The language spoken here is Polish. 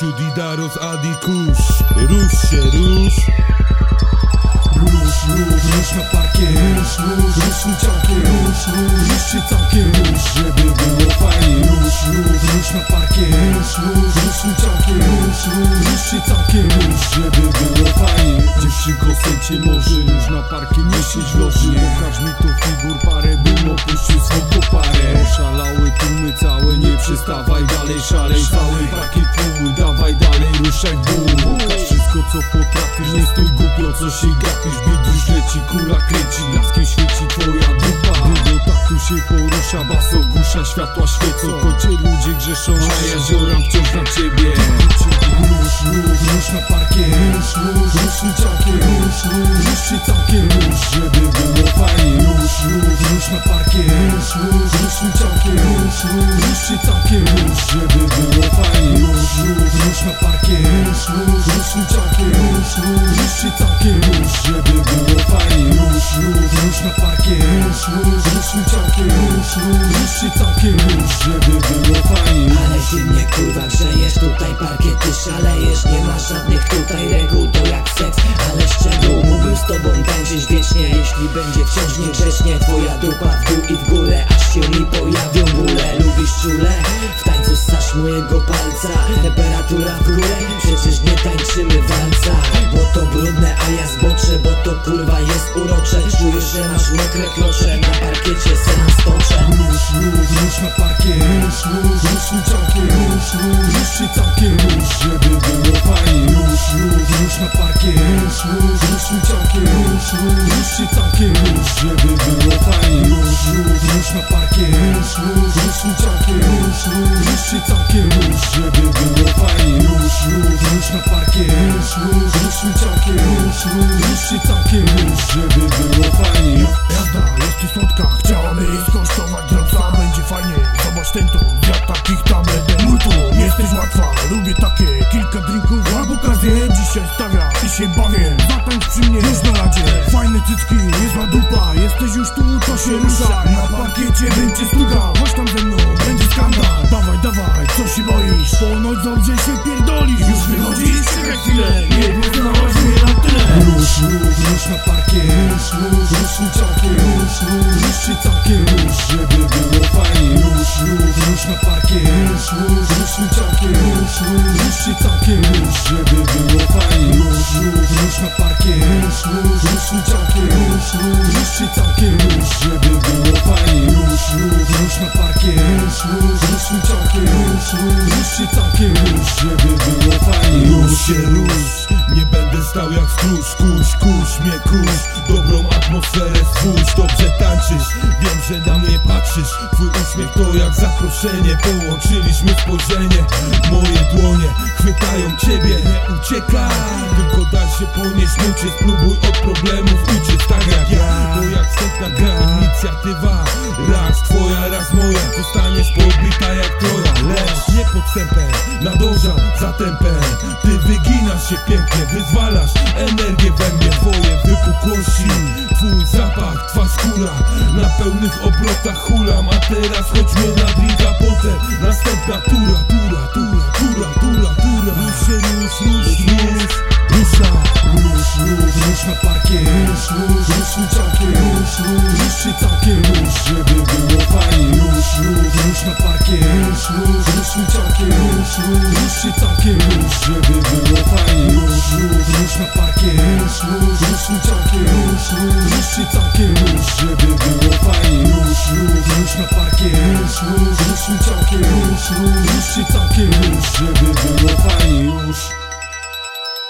gościu Didaros Adikusz Rusz się, rusz. Rusz, rusz, rusz. Na parkiet Rusz, rusz, rusz mi całkiem Rusz, rusz, rusz się całkiem. Rusz, żeby było fajnie. Rusz, rusz, rusz. Na parkiet Rusz, rusz, rusz. Mi całkiem Rusz, rusz, rusz. Się całkiem. Rusz, żeby było fajnie. Dziewczynko cię może. Rusz na parkiet, ruszaj Pokaż wszystko co potrafisz Nie stój głupio, co się gapisz. Biedrusz leci, kula kręci Blaskiem świeci twoja dupa. Gdy do taktu się porusza Bas ogłusza, światła świecą. Kocie ludzie grzeszą A ja zioram wciąż na ciebie. Rusz, rusz, rusz na parkiet rusz, rusz mi całkiem Rusz, rusz, rusz się całkiem. Rusz, żeby było fajnie. Rusz, rusz, rusz na parkiet rusz, rusz mi całkiem Rusz, rusz, rusz się całkiem. Rusz, żeby było fajnie Rusz, rusz, na parkiet Rusz, rusz, rusz całkiem Rusz, rusz, rusz się całkiem Rusz, żeby było fajnie Rusz, rusz, rusz na parkiet Rusz, rusz, rusz całkiem Rusz, rusz, rusz się całkiem Rusz, żeby było fajnie Ale ty mnie kurwa grzejesz, tutaj parkiet ty szalejesz Nie ma żadnych tutaj reguł, to jak seks. Ale z czego mógłbym z tobą tańczyć wiecznie. Jeśli będzie wciąż niegrzecznie Twoja dupa w dół i w górę Aż się mi pojawią bóle. Lubisz czule? Mojego palca. Temperatura w górę Przecież nie tańczymy walca Bo to brudne, a ja zboczę Bo to kurwa jest urocze. Czujesz, że masz mokre klocze Na parkiecie se nas toczę. Rusz, rusz, rusz na parkiet rusz mi całkiem Rusz, rusz, rusz się całkiem Rusz, żeby było fajnie. Rusz, rusz, rusz na parkiet rusz mi całkiem Rusz, rusz, rusz się całkiem Rusz, żeby było fajnie. Rusz, rusz, rusz na parkiet Rusz, rusz, rusz mi Rusz, rusz, rusz się całkiem Rusz, żeby było fajnie. Rusz, rusz, rusz na parkiet Rusz, rusz, rusz mi całkiem Rusz, rusz, rusz się całkiem żeby było fajnie. Jazda, jesteś słodka, chciałaby skosztować dropsa Będzie fajnie, zobacz ten tu, ja takich tabletek Multu, jesteś łatwa, lubię takie Kilka drinków, łap okazję Dzisiaj stawia i się bawię. Zatańcz przy mnie, już na radzie. Fajne cycki, niezła dupa. Jesteś już tu, to się rusza Na parkiecie będzie stuga się całkiem Rusz, żeby było fajnie. Rusz, rusz, rusz na parkiet Rusz, rusz, rusz mi całkiem Rusz, rusz, rusz się całkiem Rusz, żeby było fajnie. Rusz, rusz, rusz na parkiet Rusz, rusz, rusz mi całkiem Rusz, rusz, rusz się całkiem Rusz, żeby było fajnie. Rusz, rusz, rusz na parkiet Rusz, rusz, rusz mi całkiem Rusz, rusz, rusz się całkiem Rusz, żeby było fajnie. Rusz się, rusz Nie będę stał jak stróż. Kuś, kuś, mnie kuś Dobrą atmosferę stwórz. Dobrze tańczysz. Wiem, że na mnie patrzysz. Twój uśmiech to jak zaproszenie. Połączyliśmy spojrzenie. Moje dłonie chwytają ciebie. Nie uciekaj. Tylko daj się ponieść. Mucie Spróbuj od problemów. Uciec tak jak ja. To jak wstępna gra Inicjatywa. Raz twoja, raz moja. Zostaniesz Nadążam za tempem. Ty wyginasz się pięknie Wyzwalasz energię we mnie. Twoje wypukłości Twój zapach, twa skóra. Na pełnych obrotach hulam A teraz chodźmy na drinka Potem następna Tura, tura, tura, Róż, róż, róż tu całkiem. Róż, róż, róż się całkiem. Róż, żeby było fajnie. Róż, róż, róż na parkie Róż, róż, róż tu całkiem. Róż, róż, róż się całkiem. Żeby było fajnie.